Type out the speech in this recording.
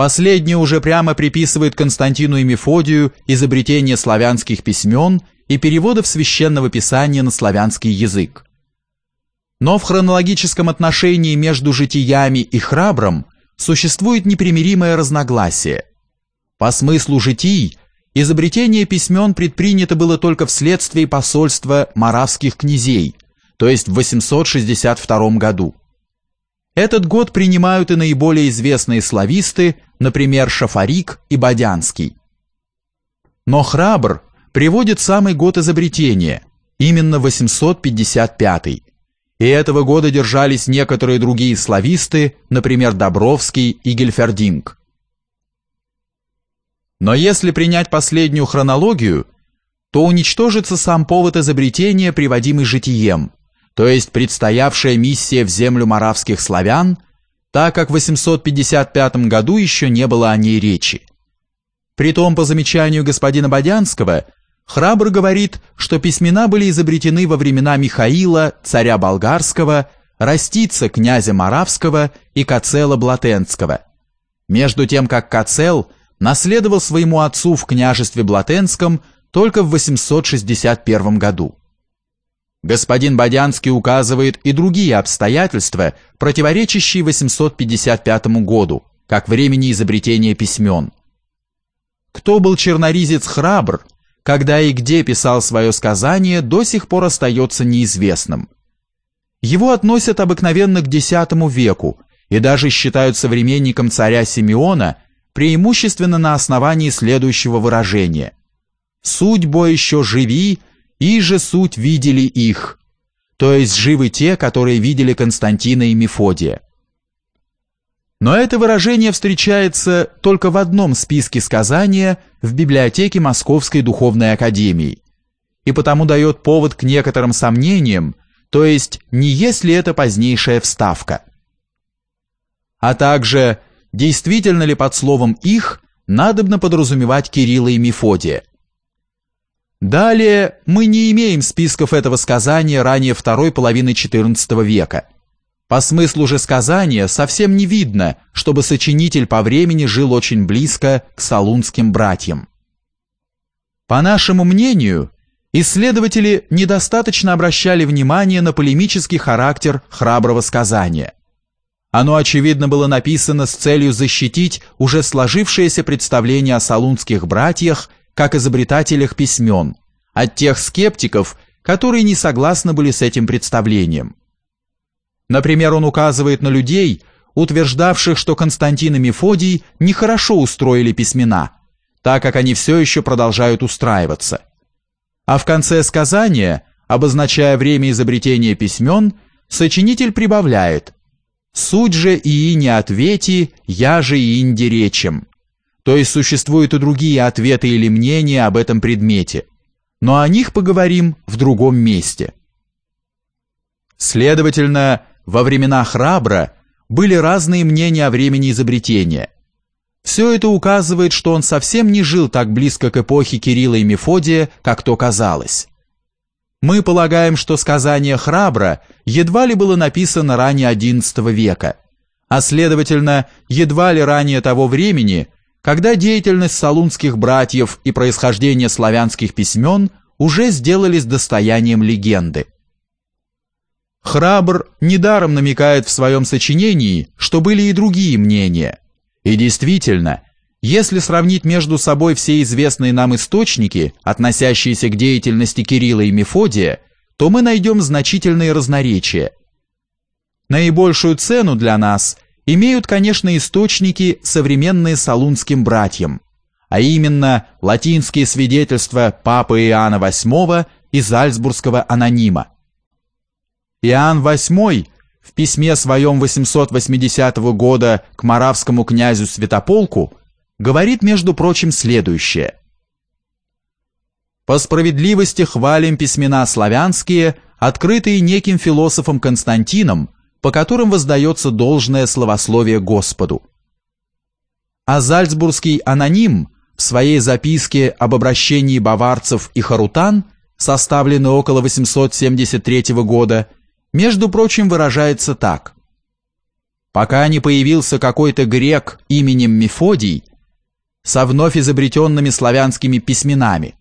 Последний уже прямо приписывает Константину и Мефодию изобретение славянских письмен и переводов священного писания на славянский язык. Но в хронологическом отношении между житиями и храбром существует непримиримое разногласие. По смыслу житий изобретение письмен предпринято было только вследствие посольства маравских князей, то есть в 862 году. Этот год принимают и наиболее известные слависты, например, Шафарик и Бодянский. Но Храбр приводит самый год изобретения, именно 855 и этого года держались некоторые другие слависты, например, Добровский и Гельфердинг. Но если принять последнюю хронологию, то уничтожится сам повод изобретения, приводимый житием, то есть предстоявшая миссия в землю моравских славян, так как в 855 году еще не было о ней речи. Притом, по замечанию господина Бодянского, Храбр говорит, что письмена были изобретены во времена Михаила, царя болгарского, Растица, князя Моравского и Кацела Блатенского. Между тем, как Кацел наследовал своему отцу в княжестве Блатенском только в 861 году. Господин Бодянский указывает и другие обстоятельства, противоречащие 855 году, как времени изобретения письмен. Кто был черноризец храбр, когда и где писал свое сказание, до сих пор остается неизвестным. Его относят обыкновенно к X веку и даже считают современником царя Симеона преимущественно на основании следующего выражения «Судьбо еще живи, и же суть видели их, то есть живы те, которые видели Константина и Мефодия. Но это выражение встречается только в одном списке сказания в библиотеке Московской Духовной Академии, и потому дает повод к некоторым сомнениям, то есть не есть ли это позднейшая вставка. А также, действительно ли под словом «их» надобно подразумевать Кирилла и Мефодия, Далее мы не имеем списков этого сказания ранее второй половины XIV века. По смыслу же сказания совсем не видно, чтобы сочинитель по времени жил очень близко к салунским братьям. По нашему мнению, исследователи недостаточно обращали внимание на полемический характер храброго сказания. Оно, очевидно, было написано с целью защитить уже сложившееся представление о салунских братьях как изобретателях письмен, от тех скептиков, которые не согласны были с этим представлением. Например, он указывает на людей, утверждавших, что Константин и Мефодий нехорошо устроили письмена, так как они все еще продолжают устраиваться. А в конце сказания, обозначая время изобретения письмен, сочинитель прибавляет «Суть же и не ответи, я же и инди речем». То есть существуют и другие ответы или мнения об этом предмете, но о них поговорим в другом месте. Следовательно, во времена Храбра были разные мнения о времени изобретения. Все это указывает, что он совсем не жил так близко к эпохе Кирилла и Мефодия, как то казалось. Мы полагаем, что сказание Храбра едва ли было написано ранее XI века, а следовательно, едва ли ранее того времени, когда деятельность салунских братьев и происхождение славянских письмен уже сделались достоянием легенды. Храбр недаром намекает в своем сочинении, что были и другие мнения. И действительно, если сравнить между собой все известные нам источники, относящиеся к деятельности Кирилла и Мефодия, то мы найдем значительные разноречия. Наибольшую цену для нас – имеют, конечно, источники, современные салунским братьям, а именно латинские свидетельства Папы Иоанна VIII и Зальцбургского анонима. Иоанн VIII в письме своем 880 года к маравскому князю Святополку говорит, между прочим, следующее. «По справедливости хвалим письмена славянские, открытые неким философом Константином, по которым воздается должное словословие Господу. А зальцбургский аноним в своей записке об обращении баварцев и харутан, составленной около 873 года, между прочим выражается так. пока не появился какой-то грек именем Мефодий со вновь изобретенными славянскими письменами,